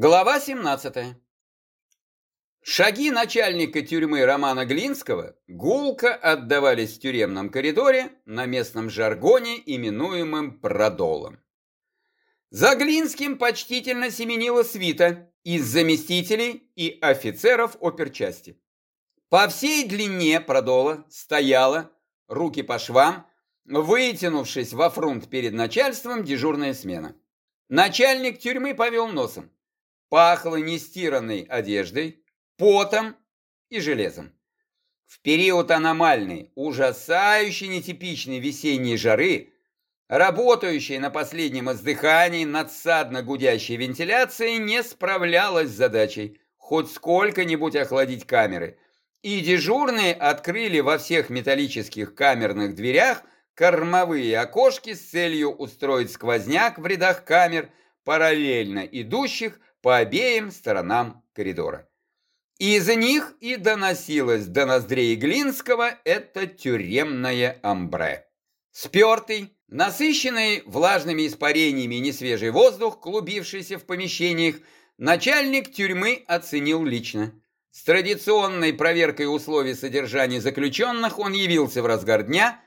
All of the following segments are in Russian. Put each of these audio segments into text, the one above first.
Глава 17. Шаги начальника тюрьмы Романа Глинского гулко отдавались в тюремном коридоре на местном жаргоне, именуемом продолом. За Глинским почтительно семенила свита из заместителей и офицеров оперчасти. По всей длине продола стояла, руки по швам, вытянувшись во фронт перед начальством, дежурная смена. Начальник тюрьмы повел носом. Пахло нестиранной одеждой, потом и железом. В период аномальной, ужасающей нетипичной весенней жары, работающая на последнем издыхании надсадно гудящей вентиляции не справлялась с задачей хоть сколько-нибудь охладить камеры, и дежурные открыли во всех металлических камерных дверях кормовые окошки с целью устроить сквозняк в рядах камер, параллельно идущих по обеим сторонам коридора. Из них и доносилось до ноздрей Глинского это тюремное амбре. Спертый, насыщенный влажными испарениями несвежий воздух, клубившийся в помещениях, начальник тюрьмы оценил лично. С традиционной проверкой условий содержания заключенных он явился в разгар дня,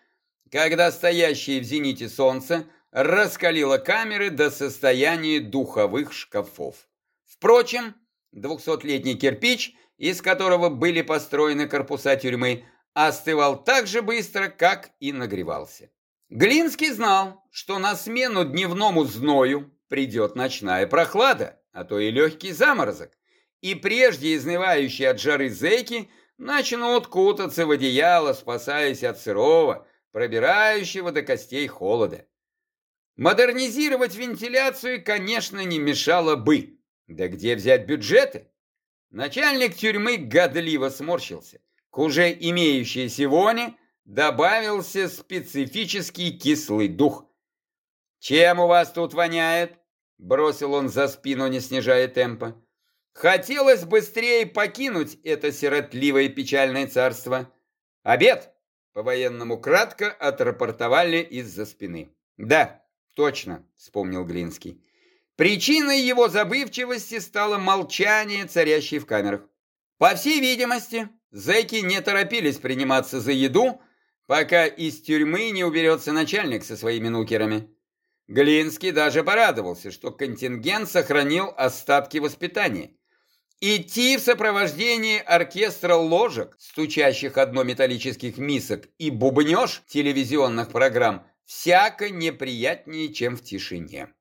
когда стоящее в зените солнце раскалило камеры до состояния духовых шкафов. Впрочем, двухсотлетний кирпич, из которого были построены корпуса тюрьмы, остывал так же быстро, как и нагревался. Глинский знал, что на смену дневному зною придет ночная прохлада, а то и легкий заморозок, и прежде изнывающие от жары зэки начнут кутаться в одеяло, спасаясь от сырого, пробирающего до костей холода. Модернизировать вентиляцию, конечно, не мешало бы, да где взять бюджеты? Начальник тюрьмы годливо сморщился. К уже имеющейся воне добавился специфический кислый дух. «Чем у вас тут воняет?» Бросил он за спину, не снижая темпа. Хотелось быстрее покинуть это сиротливое печальное царство. «Обед!» По-военному кратко отрапортовали из-за спины. «Да, точно», — вспомнил Глинский. Причиной его забывчивости стало молчание, царящее в камерах. По всей видимости, зэки не торопились приниматься за еду, пока из тюрьмы не уберется начальник со своими нукерами. Глинский даже порадовался, что контингент сохранил остатки воспитания. Идти в сопровождении оркестра ложек, стучащих одно металлических мисок, и бубнеж телевизионных программ всяко неприятнее, чем в тишине.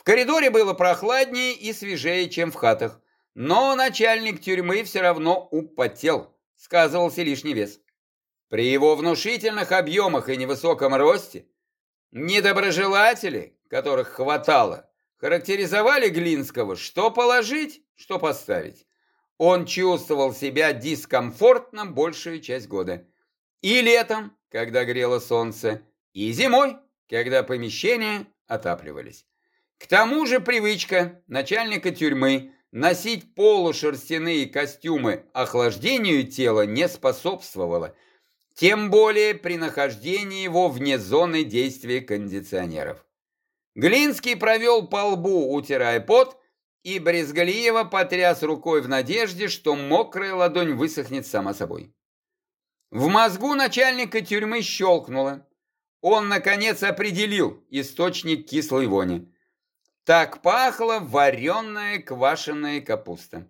В коридоре было прохладнее и свежее, чем в хатах, но начальник тюрьмы все равно употел, сказывался лишний вес. При его внушительных объемах и невысоком росте недоброжелатели, которых хватало, характеризовали Глинского, что положить, что поставить. Он чувствовал себя дискомфортно большую часть года. И летом, когда грело солнце, и зимой, когда помещения отапливались. К тому же привычка начальника тюрьмы носить полушерстяные костюмы охлаждению тела не способствовала, тем более при нахождении его вне зоны действия кондиционеров. Глинский провел по лбу, утирая пот, и Брезгалиева потряс рукой в надежде, что мокрая ладонь высохнет сама собой. В мозгу начальника тюрьмы щелкнуло. Он, наконец, определил источник кислой вони. Так пахла вареная квашеная капуста.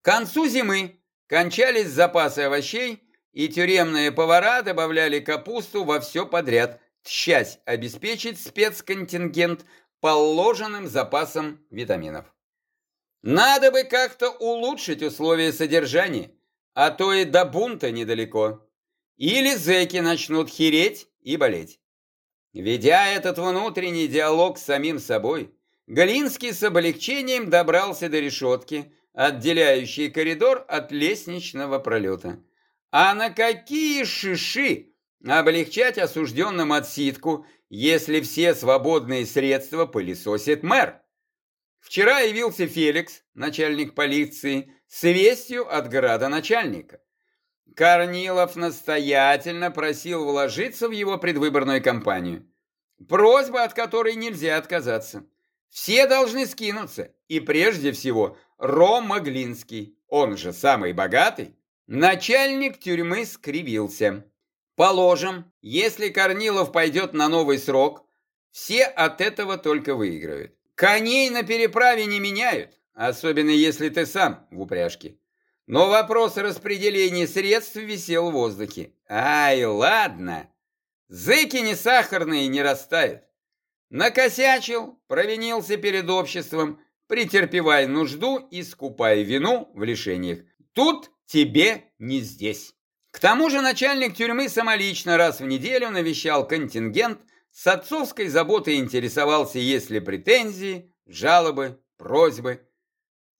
К концу зимы кончались запасы овощей, и тюремные повара добавляли капусту во все подряд, тщась обеспечить спецконтингент положенным запасом витаминов. Надо бы как-то улучшить условия содержания, а то и до бунта недалеко. Или зэки начнут хереть и болеть. Ведя этот внутренний диалог с самим собой, Галинский с облегчением добрался до решетки, отделяющей коридор от лестничного пролета. А на какие шиши облегчать осужденным отсидку, если все свободные средства пылесосит мэр? Вчера явился Феликс, начальник полиции, с вестью от градоначальника. Корнилов настоятельно просил вложиться в его предвыборную кампанию. Просьба, от которой нельзя отказаться. Все должны скинуться, и прежде всего Рома Глинский, он же самый богатый. Начальник тюрьмы скривился. Положим, если Корнилов пойдет на новый срок, все от этого только выиграют. Коней на переправе не меняют, особенно если ты сам в упряжке. Но вопрос распределения средств висел в воздухе. Ай, ладно. Зыки не сахарные не растают. Накосячил, провинился перед обществом, претерпевай нужду и скупай вину в лишениях. Тут тебе не здесь. К тому же начальник тюрьмы самолично раз в неделю навещал контингент, с отцовской заботой интересовался, есть ли претензии, жалобы, просьбы.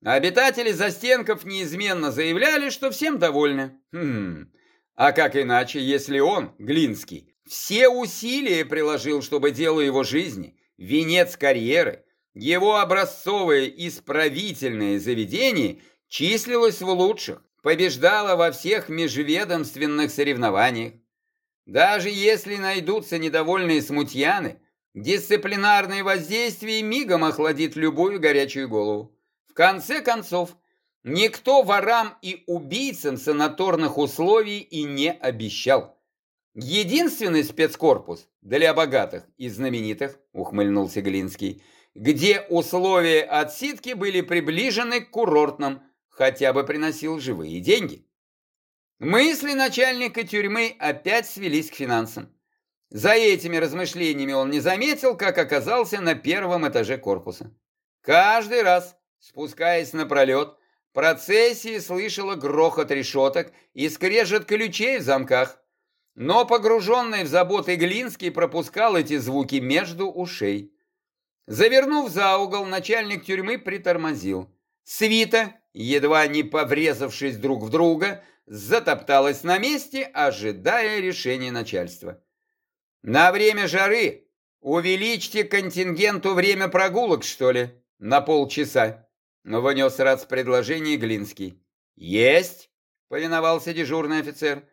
Обитатели застенков неизменно заявляли, что всем довольны. Хм, а как иначе, если он, Глинский, все усилия приложил, чтобы дело его жизни, венец карьеры, его образцовое исправительное заведение числилось в лучших, побеждало во всех межведомственных соревнованиях. Даже если найдутся недовольные смутьяны, дисциплинарное воздействие мигом охладит любую горячую голову. В конце концов, никто ворам и убийцам санаторных условий и не обещал. Единственный спецкорпус для богатых и знаменитых, ухмыльнулся Глинский, где условия отсидки были приближены к курортным, хотя бы приносил живые деньги. Мысли начальника тюрьмы опять свелись к финансам. За этими размышлениями он не заметил, как оказался на первом этаже корпуса. Каждый раз, Спускаясь на пролет, процессия слышала грохот решеток и скрежет ключей в замках. Но погруженный в заботы Глинский пропускал эти звуки между ушей. Завернув за угол, начальник тюрьмы притормозил. Свита, едва не поврезавшись друг в друга, затопталась на месте, ожидая решения начальства. «На время жары увеличьте контингенту время прогулок, что ли, на полчаса», Внес раз предложение Глинский. «Есть!» — повиновался дежурный офицер.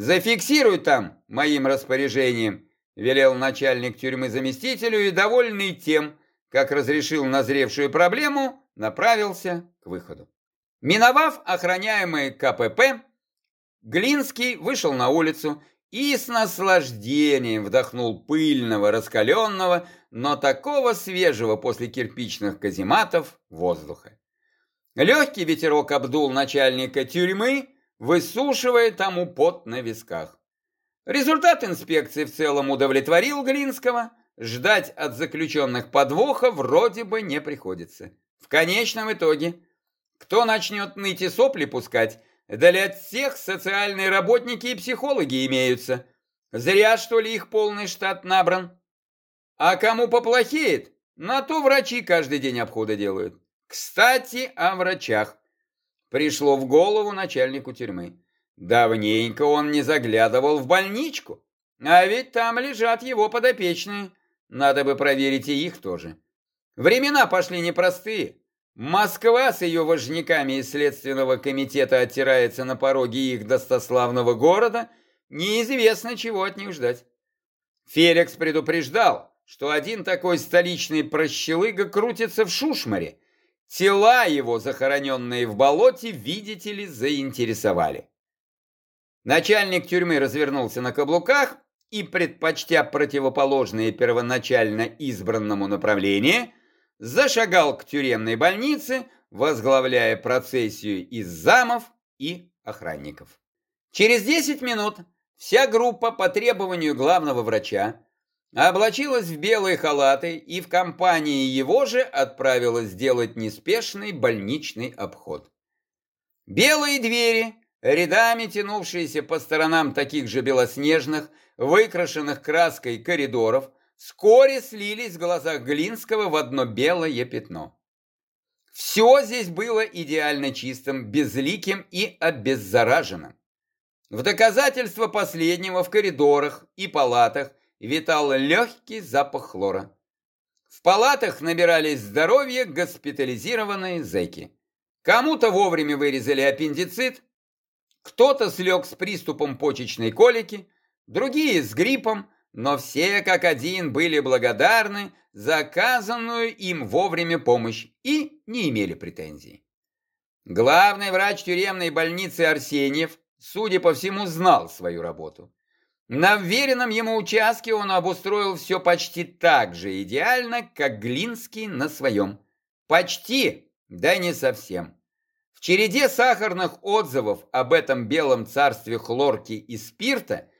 «Зафиксируй там моим распоряжением», — велел начальник тюрьмы заместителю и, довольный тем, как разрешил назревшую проблему, направился к выходу. Миновав охраняемый КПП, Глинский вышел на улицу и с наслаждением вдохнул пыльного, раскаленного, но такого свежего после кирпичных казематов воздуха. Легкий ветерок обдул начальника тюрьмы, высушивая тому пот на висках. Результат инспекции в целом удовлетворил Глинского, ждать от заключенных подвоха вроде бы не приходится. В конечном итоге, кто начнет ныть и сопли пускать, для всех социальные работники и психологи имеются. Зря, что ли, их полный штат набран. А кому поплохеет, на то врачи каждый день обхода делают. Кстати, о врачах. Пришло в голову начальнику тюрьмы. Давненько он не заглядывал в больничку, а ведь там лежат его подопечные. Надо бы проверить и их тоже. Времена пошли непростые. Москва с ее вожняками из Следственного комитета оттирается на пороге их достославного города. Неизвестно, чего от них ждать. Феликс предупреждал, что один такой столичный прощелыга крутится в Шушмаре. Тела его, захороненные в болоте, видите ли, заинтересовали. Начальник тюрьмы развернулся на каблуках и, предпочтя противоположное первоначально избранному направлению, зашагал к тюремной больнице, возглавляя процессию из замов и охранников. Через 10 минут вся группа по требованию главного врача облачилась в белые халаты и в компании его же отправилась сделать неспешный больничный обход. Белые двери, рядами тянувшиеся по сторонам таких же белоснежных, выкрашенных краской коридоров, вскоре слились в глазах Глинского в одно белое пятно. Все здесь было идеально чистым, безликим и обеззараженным. В доказательство последнего в коридорах и палатах витал легкий запах хлора. В палатах набирались здоровье госпитализированные зэки. Кому-то вовремя вырезали аппендицит, кто-то слег с приступом почечной колики, другие с гриппом, но все как один были благодарны за оказанную им вовремя помощь и не имели претензий. Главный врач тюремной больницы Арсеньев, судя по всему, знал свою работу. На вверенном ему участке он обустроил все почти так же идеально, как Глинский на своем. Почти, да не совсем. В череде сахарных отзывов об этом белом царстве хлорки и спирта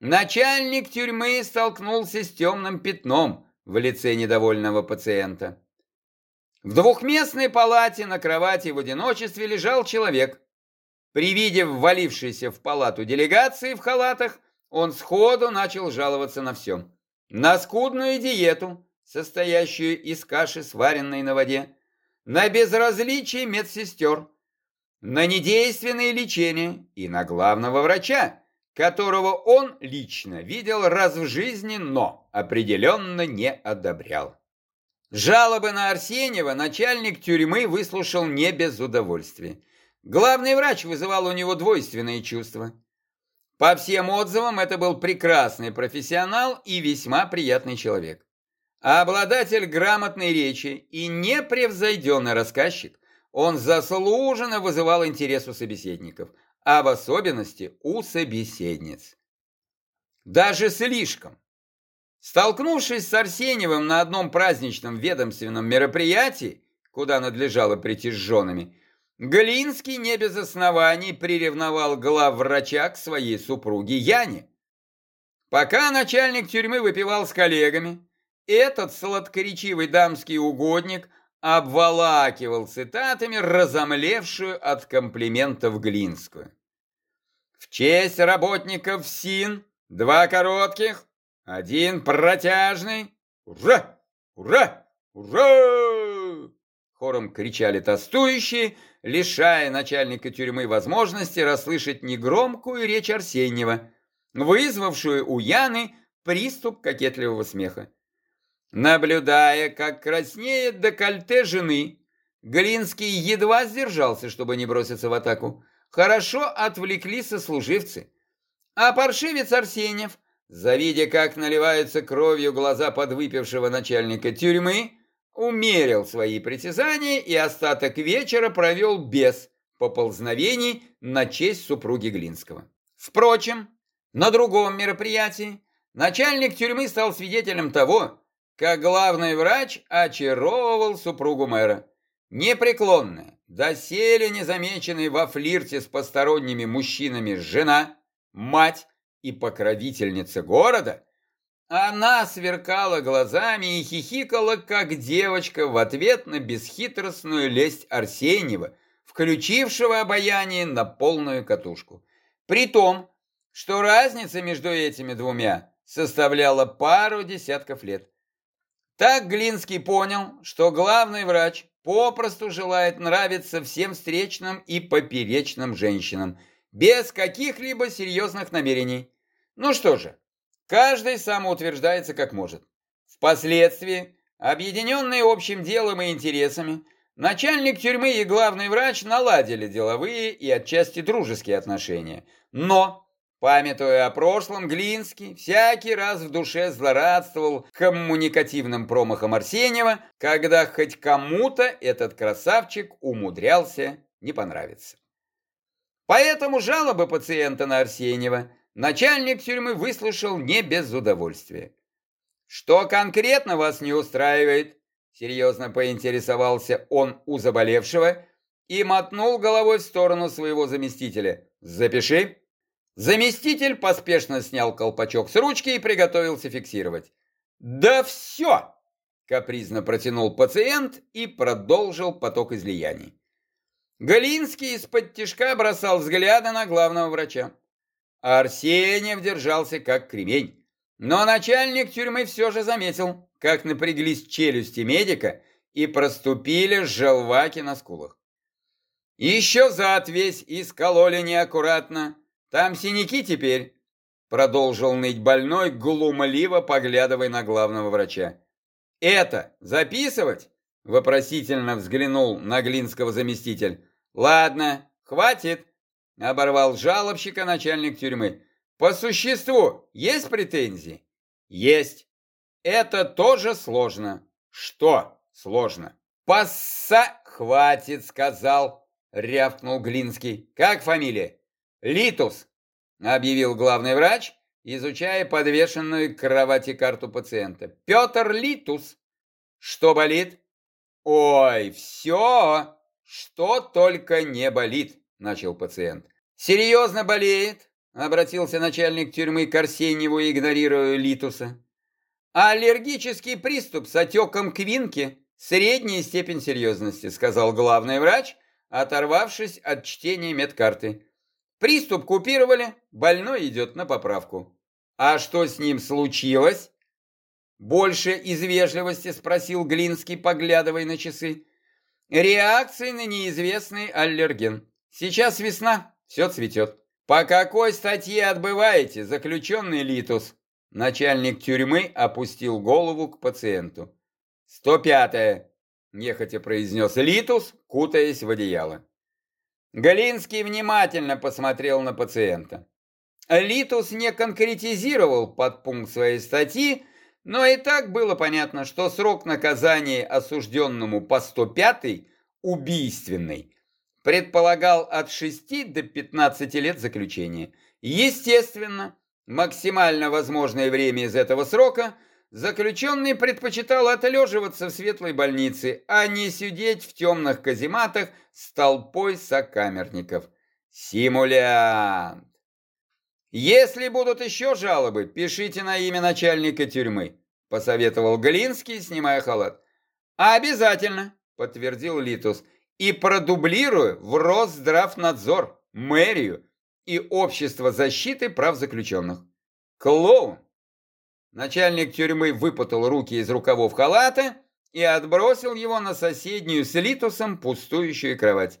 начальник тюрьмы столкнулся с темным пятном в лице недовольного пациента. В двухместной палате на кровати в одиночестве лежал человек. При виде ввалившейся в палату делегации в халатах, он сходу начал жаловаться на все. На скудную диету, состоящую из каши, сваренной на воде, на безразличие медсестер, на недейственное лечение и на главного врача, которого он лично видел раз в жизни, но определенно не одобрял. Жалобы на Арсеньева начальник тюрьмы выслушал не без удовольствия. Главный врач вызывал у него двойственные чувства. По всем отзывам, это был прекрасный профессионал и весьма приятный человек. Обладатель грамотной речи и непревзойденный рассказчик, он заслуженно вызывал интерес у собеседников, а в особенности у собеседниц. Даже слишком. Столкнувшись с Арсеньевым на одном праздничном ведомственном мероприятии, куда надлежало прийти с женами, Глинский не без оснований приревновал главврача к своей супруге Яне. Пока начальник тюрьмы выпивал с коллегами, этот сладкоречивый дамский угодник обволакивал цитатами разомлевшую от комплиментов Глинскую. В честь работников СИН два коротких, один протяжный. Ура! Ура! Ура! Хором кричали тостующие, лишая начальника тюрьмы возможности расслышать негромкую речь Арсеньева, вызвавшую у Яны приступ кокетливого смеха. Наблюдая, как краснеет декольте жены, Глинский едва сдержался, чтобы не броситься в атаку. Хорошо отвлекли сослуживцы. А паршивец Арсеньев, завидя, как наливаются кровью глаза подвыпившего начальника тюрьмы, умерил свои притязания и остаток вечера провел без поползновений на честь супруги Глинского. Впрочем, на другом мероприятии начальник тюрьмы стал свидетелем того, как главный врач очаровывал супругу мэра. Непреклонная, доселе незамеченная во флирте с посторонними мужчинами жена, мать и покровительница города – она сверкала глазами и хихикала, как девочка, в ответ на бесхитростную лесть Арсеньева, включившего обаяние на полную катушку. При том, что разница между этими двумя составляла пару десятков лет. Так Глинский понял, что главный врач попросту желает нравиться всем встречным и поперечным женщинам, без каких-либо серьезных намерений. Ну что же, Каждый самоутверждается как может. Впоследствии, объединенные общим делом и интересами, начальник тюрьмы и главный врач наладили деловые и отчасти дружеские отношения. Но, памятуя о прошлом, Глинский всякий раз в душе злорадствовал коммуникативным промахом Арсеньева, когда хоть кому-то этот красавчик умудрялся не понравиться. Поэтому жалобы пациента на Арсеньева – начальник тюрьмы выслушал не без удовольствия. «Что конкретно вас не устраивает?» Серьезно поинтересовался он у заболевшего и мотнул головой в сторону своего заместителя. «Запиши». Заместитель поспешно снял колпачок с ручки и приготовился фиксировать. «Да все!» – капризно протянул пациент и продолжил поток излияний. Галинский из-под тишка бросал взгляды на главного врача. Арсеньев держался как кремень. Но начальник тюрьмы все же заметил, как напряглись челюсти медика и проступили желваки на скулах. «Еще зад весь искололи неаккуратно. Там синяки теперь», — продолжил ныть больной, глумливо поглядывая на главного врача. «Это записывать?» — вопросительно взглянул на Глинского заместитель. «Ладно, хватит. Оборвал жалобщика начальник тюрьмы. По существу есть претензии? Есть. Это тоже сложно. Что сложно? Пасса хватит, сказал, рявкнул Глинский. Как фамилия? Литус, объявил главный врач, изучая подвешенную к кровати карту пациента. Петр Литус. Что болит? Ой, все, что только не болит, начал пациент. Серьезно болеет? Обратился начальник тюрьмы к Арсеньеву, игнорируя Литуса. Аллергический приступ с отеком квинки – средняя степень серьезности, сказал главный врач, оторвавшись от чтения медкарты. Приступ купировали, больной идет на поправку. А что с ним случилось? Больше из вежливости спросил Глинский, поглядывая на часы. Реакции на неизвестный аллерген. Сейчас весна, все цветет. По какой статье отбываете, заключенный Литус? Начальник тюрьмы опустил голову к пациенту. «Сто пятое», — нехотя произнес Литус, кутаясь в одеяло. Галинский внимательно посмотрел на пациента. Литус не конкретизировал подпункт своей статьи, но и так было понятно, что срок наказания осужденному по 105 убийственный предполагал от 6 до 15 лет заключения. Естественно, максимально возможное время из этого срока заключенный предпочитал отлеживаться в светлой больнице, а не сидеть в темных казематах с толпой сокамерников. Симулянт! Если будут еще жалобы, пишите на имя начальника тюрьмы, посоветовал Глинский, снимая халат. Обязательно, подтвердил Литус, и продублирую в Росздравнадзор, мэрию, и Общество защиты прав заключенных. Клоун! Начальник тюрьмы выпутал руки из рукавов халата и отбросил его на соседнюю с Литусом пустующую кровать.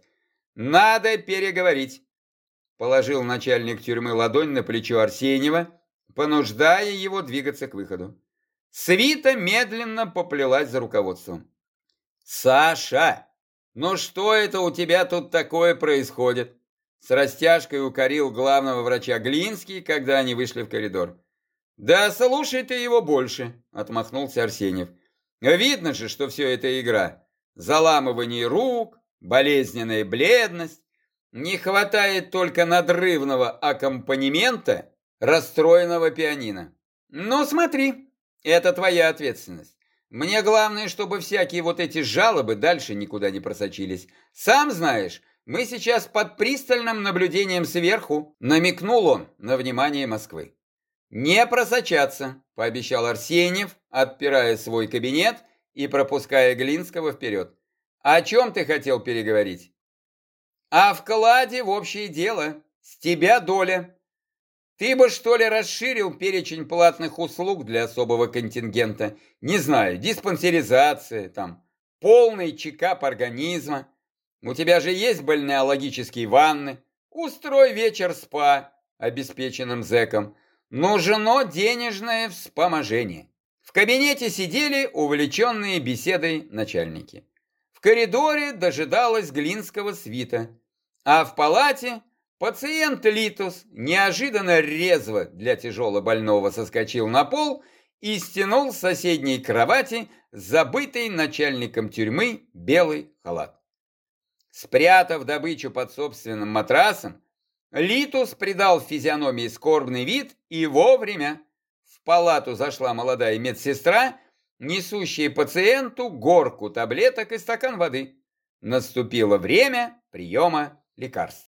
«Надо переговорить», — положил начальник тюрьмы ладонь на плечо Арсеньева, понуждая его двигаться к выходу. Свита медленно поплелась за руководством. «Саша, ну что это у тебя тут такое происходит?» С растяжкой укорил главного врача Глинский, когда они вышли в коридор. «Да слушай ты его больше», — отмахнулся Арсеньев. «Видно же, что все это игра. Заламывание рук, болезненная бледность. Не хватает только надрывного аккомпанемента расстроенного пианино. Ну смотри, это твоя ответственность. Мне главное, чтобы всякие вот эти жалобы дальше никуда не просочились. Сам знаешь, мы сейчас под пристальным наблюдением сверху, намекнул он на внимание Москвы. Не просочаться, пообещал Арсеньев, отпирая свой кабинет и пропуская Глинского вперед. О чем ты хотел переговорить? О вкладе в общее дело. С тебя доля. Ты бы, что ли, расширил перечень платных услуг для особого контингента? Не знаю, диспансеризация, там, полный чекап организма. У тебя же есть бальнеологические ванны. Устрой вечер спа обеспеченным зэком. Нужно денежное вспоможение. В кабинете сидели увлеченные беседой начальники. В коридоре дожидалась Глинского свита, а в палате пациент Литус неожиданно резво для тяжело больного соскочил на пол и стянул с соседней кровати забытый начальником тюрьмы белый халат. Спрятав добычу под собственным матрасом, Литус придал физиономии скорбный вид и вовремя в палату зашла молодая медсестра, несущая пациенту горку таблеток и стакан воды. Наступило время приема лекарств.